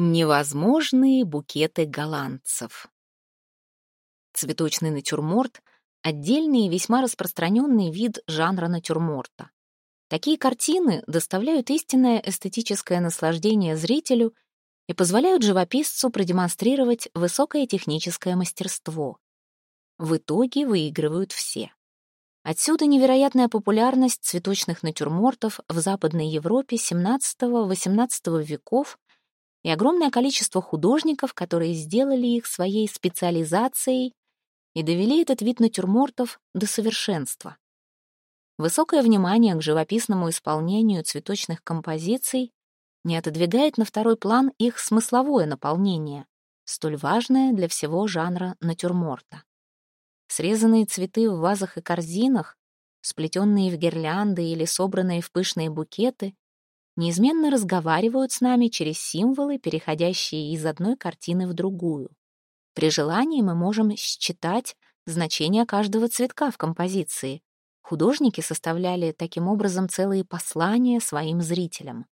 Невозможные букеты голландцев. Цветочный натюрморт — отдельный и весьма распространенный вид жанра натюрморта. Такие картины доставляют истинное эстетическое наслаждение зрителю и позволяют живописцу продемонстрировать высокое техническое мастерство. В итоге выигрывают все. Отсюда невероятная популярность цветочных натюрмортов в Западной Европе XVII-XVIII веков и огромное количество художников, которые сделали их своей специализацией и довели этот вид натюрмортов до совершенства. Высокое внимание к живописному исполнению цветочных композиций не отодвигает на второй план их смысловое наполнение, столь важное для всего жанра натюрморта. Срезанные цветы в вазах и корзинах, сплетенные в гирлянды или собранные в пышные букеты, неизменно разговаривают с нами через символы, переходящие из одной картины в другую. При желании мы можем считать значение каждого цветка в композиции. Художники составляли таким образом целые послания своим зрителям.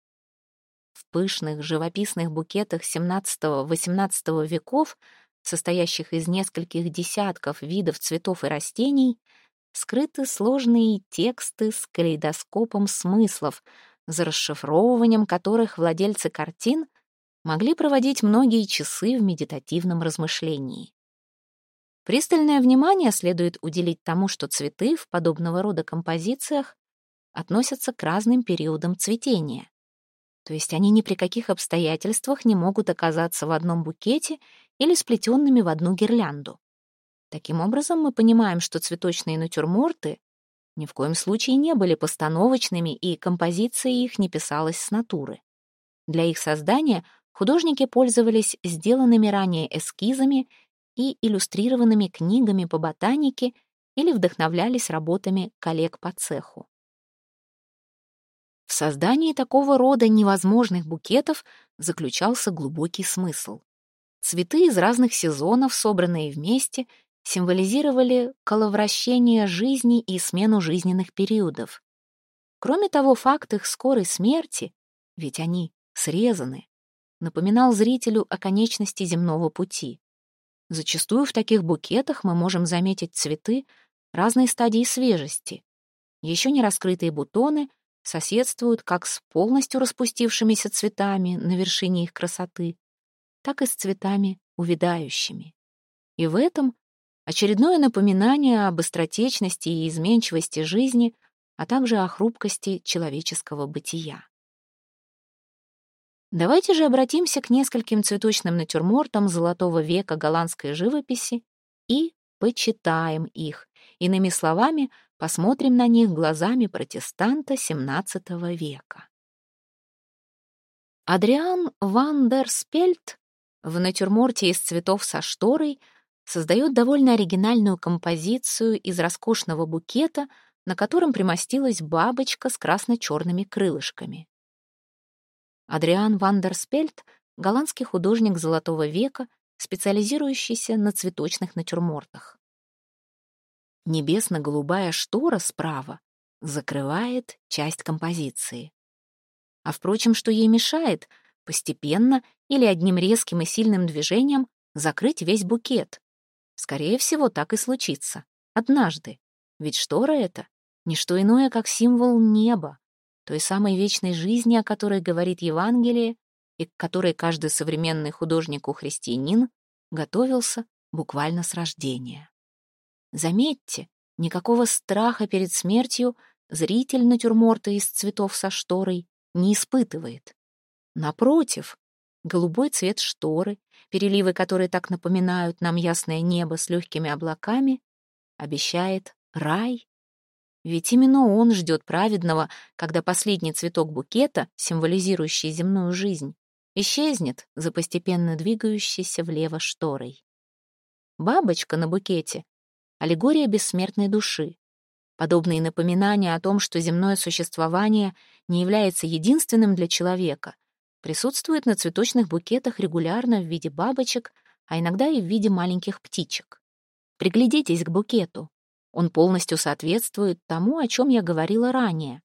В пышных живописных букетах XVII-XVIII веков, состоящих из нескольких десятков видов цветов и растений, скрыты сложные тексты с калейдоскопом смыслов — за расшифровыванием которых владельцы картин могли проводить многие часы в медитативном размышлении. Пристальное внимание следует уделить тому, что цветы в подобного рода композициях относятся к разным периодам цветения. То есть они ни при каких обстоятельствах не могут оказаться в одном букете или сплетенными в одну гирлянду. Таким образом, мы понимаем, что цветочные натюрморты ни в коем случае не были постановочными, и композиция их не писалась с натуры. Для их создания художники пользовались сделанными ранее эскизами и иллюстрированными книгами по ботанике или вдохновлялись работами коллег по цеху. В создании такого рода невозможных букетов заключался глубокий смысл. Цветы из разных сезонов, собранные вместе, символизировали коловращение жизни и смену жизненных периодов. Кроме того, факт их скорой смерти, ведь они срезаны, напоминал зрителю о конечности земного пути. Зачастую в таких букетах мы можем заметить цветы разной стадии свежести. Еще не раскрытые бутоны соседствуют как с полностью распустившимися цветами на вершине их красоты, так и с цветами увядающими. И в этом Очередное напоминание об быстротечности и изменчивости жизни, а также о хрупкости человеческого бытия. Давайте же обратимся к нескольким цветочным натюрмортам золотого века голландской живописи и почитаем их. Иными словами, посмотрим на них глазами протестанта XVII века. Адриан ван дер Спельт в натюрморте из цветов со шторой — создает довольно оригинальную композицию из роскошного букета, на котором примостилась бабочка с красно-черными крылышками. Адриан Вандерспельт — голландский художник Золотого века, специализирующийся на цветочных натюрмортах. Небесно-голубая штора справа закрывает часть композиции. А впрочем, что ей мешает, постепенно или одним резким и сильным движением закрыть весь букет. Скорее всего, так и случится. Однажды. Ведь штора — это не что иное, как символ неба, той самой вечной жизни, о которой говорит Евангелие, и к которой каждый современный художник-христианин готовился буквально с рождения. Заметьте, никакого страха перед смертью зритель натюрморта из цветов со шторой не испытывает. Напротив, голубой цвет шторы, переливы которые так напоминают нам ясное небо с легкими облаками, обещает рай. Ведь именно он ждет праведного, когда последний цветок букета, символизирующий земную жизнь, исчезнет за постепенно двигающейся влево шторой. Бабочка на букете — аллегория бессмертной души. Подобные напоминания о том, что земное существование не является единственным для человека, присутствует на цветочных букетах регулярно в виде бабочек, а иногда и в виде маленьких птичек. Приглядитесь к букету. Он полностью соответствует тому, о чем я говорила ранее.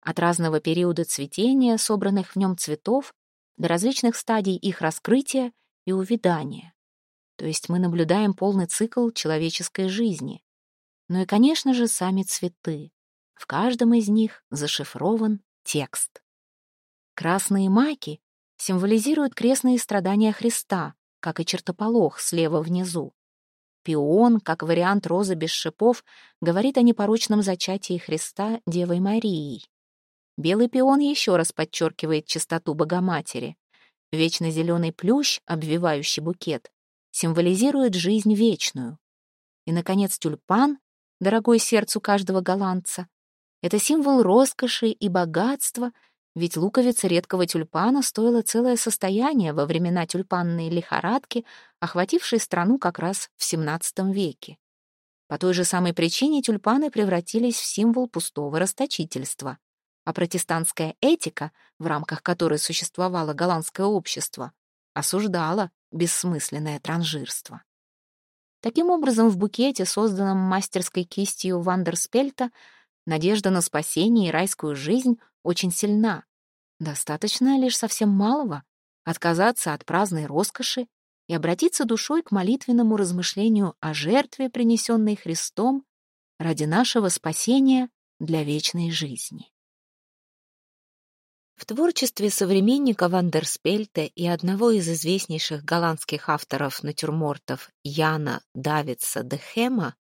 От разного периода цветения собранных в нем цветов до различных стадий их раскрытия и увядания. То есть мы наблюдаем полный цикл человеческой жизни. Ну и, конечно же, сами цветы. В каждом из них зашифрован текст. Красные маки символизируют крестные страдания Христа, как и чертополох слева внизу. Пион, как вариант розы без шипов, говорит о непорочном зачатии Христа Девой Марией. Белый пион еще раз подчеркивает чистоту Богоматери. Вечно зеленый плющ, обвивающий букет, символизирует жизнь вечную. И, наконец, тюльпан, дорогой сердцу каждого голландца, это символ роскоши и богатства — ведь луковица редкого тюльпана стоила целое состояние во времена тюльпанной лихорадки, охватившей страну как раз в XVII веке. По той же самой причине тюльпаны превратились в символ пустого расточительства. А протестантская этика, в рамках которой существовало голландское общество, осуждала бессмысленное транжирство. Таким образом, в букете, созданном мастерской кистью Вандерспельта, надежда на спасение и райскую жизнь очень сильна. Достаточно лишь совсем малого — отказаться от праздной роскоши и обратиться душой к молитвенному размышлению о жертве, принесенной Христом ради нашего спасения для вечной жизни. В творчестве современника Вандерспельта и одного из известнейших голландских авторов натюрмортов Яна Давидса де Хема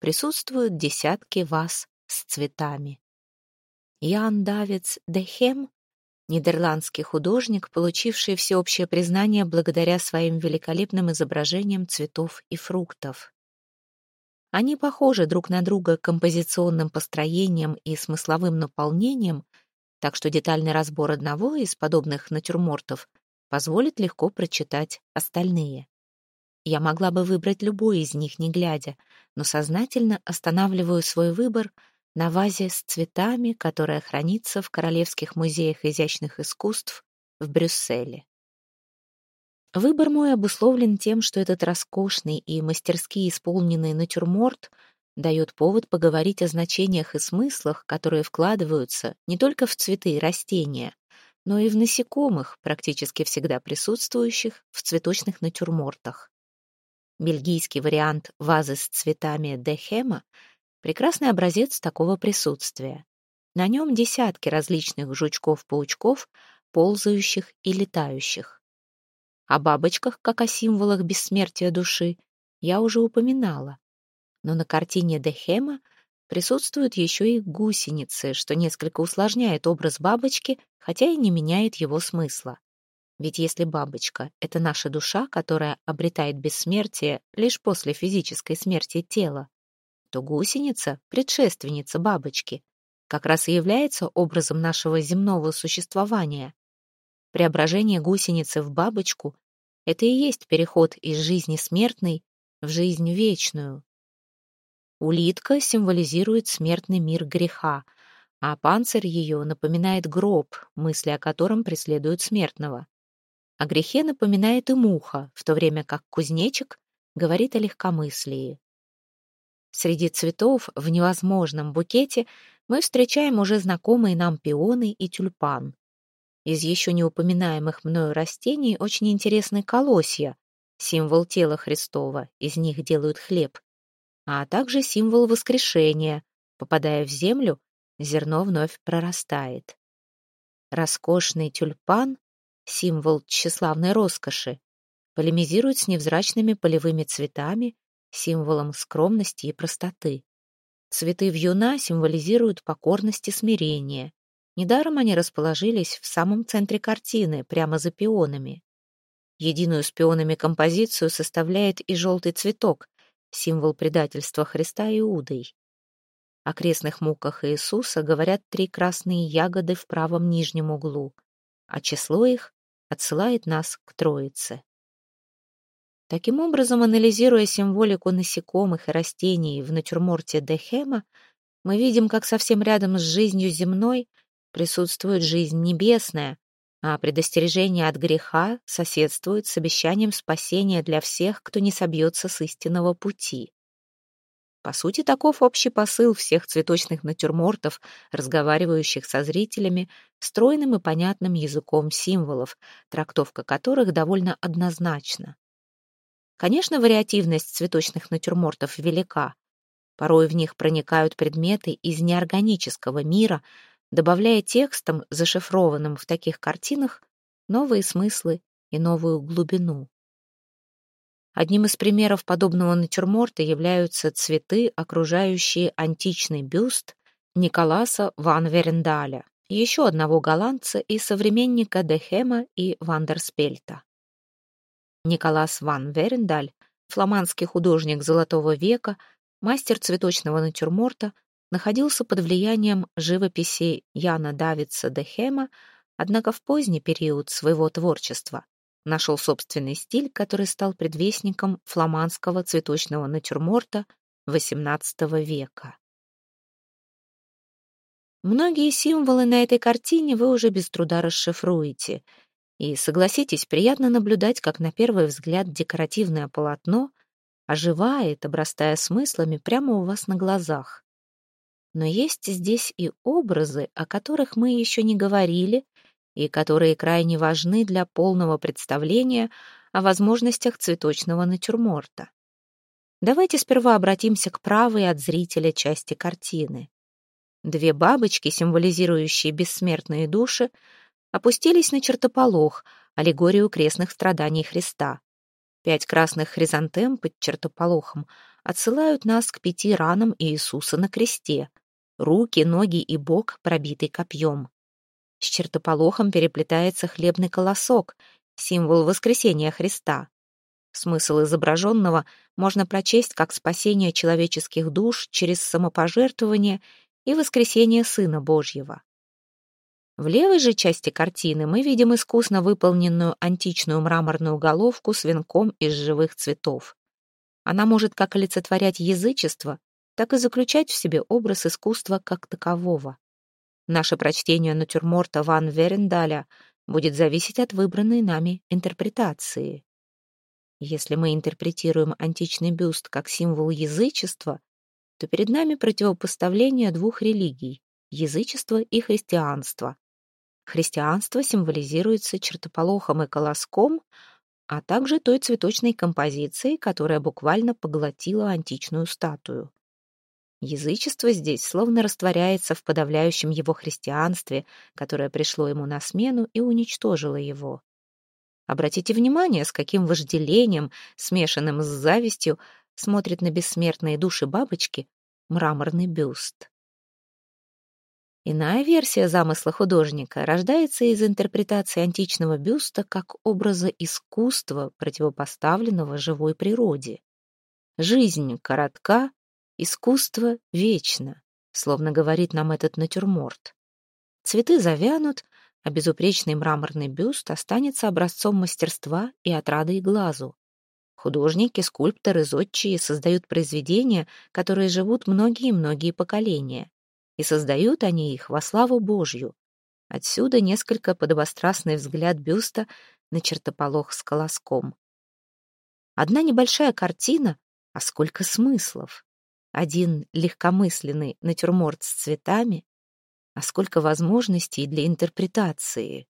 присутствуют десятки ваз с цветами. Ян Давидс Дехем, нидерландский художник, получивший всеобщее признание благодаря своим великолепным изображениям цветов и фруктов. Они похожи друг на друга композиционным построением и смысловым наполнением, так что детальный разбор одного из подобных натюрмортов позволит легко прочитать остальные. Я могла бы выбрать любой из них, не глядя, но сознательно останавливаю свой выбор — на вазе с цветами, которая хранится в Королевских музеях изящных искусств в Брюсселе. Выбор мой обусловлен тем, что этот роскошный и мастерски исполненный натюрморт дает повод поговорить о значениях и смыслах, которые вкладываются не только в цветы и растения, но и в насекомых, практически всегда присутствующих в цветочных натюрмортах. Бельгийский вариант вазы с цветами Дехема — Прекрасный образец такого присутствия. На нем десятки различных жучков-паучков, ползающих и летающих. О бабочках, как о символах бессмертия души, я уже упоминала. Но на картине Дехема присутствуют еще и гусеницы, что несколько усложняет образ бабочки, хотя и не меняет его смысла. Ведь если бабочка — это наша душа, которая обретает бессмертие лишь после физической смерти тела, то гусеница, предшественница бабочки, как раз и является образом нашего земного существования. Преображение гусеницы в бабочку — это и есть переход из жизни смертной в жизнь вечную. Улитка символизирует смертный мир греха, а панцирь ее напоминает гроб, мысли о котором преследуют смертного. О грехе напоминает и муха, в то время как кузнечик говорит о легкомыслии. Среди цветов в невозможном букете мы встречаем уже знакомые нам пионы и тюльпан. Из еще не упоминаемых мною растений очень интересны колосья, символ тела Христова, из них делают хлеб, а также символ воскрешения. Попадая в землю, зерно вновь прорастает. Роскошный тюльпан, символ тщеславной роскоши, полемизирует с невзрачными полевыми цветами, символом скромности и простоты. Цветы вьюна символизируют покорность и смирение. Недаром они расположились в самом центре картины, прямо за пионами. Единую с пионами композицию составляет и желтый цветок, символ предательства Христа Иудой. О крестных муках Иисуса говорят три красные ягоды в правом нижнем углу, а число их отсылает нас к Троице. Таким образом, анализируя символику насекомых и растений в натюрморте Дехема, мы видим, как совсем рядом с жизнью земной присутствует жизнь небесная, а предостережение от греха соседствует с обещанием спасения для всех, кто не собьется с истинного пути. По сути, таков общий посыл всех цветочных натюрмортов, разговаривающих со зрителями стройным и понятным языком символов, трактовка которых довольно однозначна. Конечно, вариативность цветочных натюрмортов велика. Порой в них проникают предметы из неорганического мира, добавляя текстам, зашифрованным в таких картинах, новые смыслы и новую глубину. Одним из примеров подобного натюрморта являются цветы, окружающие античный бюст Николаса ван Верендаля, еще одного голландца и современника Дехема и Вандерспельта. Николас ван Верендаль, фламандский художник Золотого века, мастер цветочного натюрморта, находился под влиянием живописи Яна Давидса Дехема, однако в поздний период своего творчества нашел собственный стиль, который стал предвестником фламандского цветочного натюрморта XVIII века. Многие символы на этой картине вы уже без труда расшифруете. И, согласитесь, приятно наблюдать, как на первый взгляд декоративное полотно оживает, обрастая смыслами прямо у вас на глазах. Но есть здесь и образы, о которых мы еще не говорили и которые крайне важны для полного представления о возможностях цветочного натюрморта. Давайте сперва обратимся к правой от зрителя части картины. Две бабочки, символизирующие бессмертные души, опустились на чертополох, аллегорию крестных страданий Христа. Пять красных хризантем под чертополохом отсылают нас к пяти ранам Иисуса на кресте. Руки, ноги и бок пробиты копьем. С чертополохом переплетается хлебный колосок, символ воскресения Христа. Смысл изображенного можно прочесть как спасение человеческих душ через самопожертвование и воскресение Сына Божьего. В левой же части картины мы видим искусно выполненную античную мраморную головку с венком из живых цветов. Она может как олицетворять язычество, так и заключать в себе образ искусства как такового. Наше прочтение натюрморта Ван Верендаля будет зависеть от выбранной нами интерпретации. Если мы интерпретируем античный бюст как символ язычества, то перед нами противопоставление двух религий — язычества и христианства. Христианство символизируется чертополохом и колоском, а также той цветочной композицией, которая буквально поглотила античную статую. Язычество здесь словно растворяется в подавляющем его христианстве, которое пришло ему на смену и уничтожило его. Обратите внимание, с каким вожделением, смешанным с завистью, смотрит на бессмертные души бабочки мраморный бюст. Иная версия замысла художника рождается из интерпретации античного бюста как образа искусства, противопоставленного живой природе. Жизнь коротка, Искусство вечно, словно говорит нам этот натюрморт. Цветы завянут, а безупречный мраморный бюст останется образцом мастерства и отрады глазу. Художники, скульпторы, зодчие создают произведения, которые живут многие-многие поколения. И создают они их во славу Божью. Отсюда несколько подобострастный взгляд бюста на чертополох с колоском. Одна небольшая картина, а сколько смыслов один легкомысленный натюрморт с цветами, а сколько возможностей для интерпретации.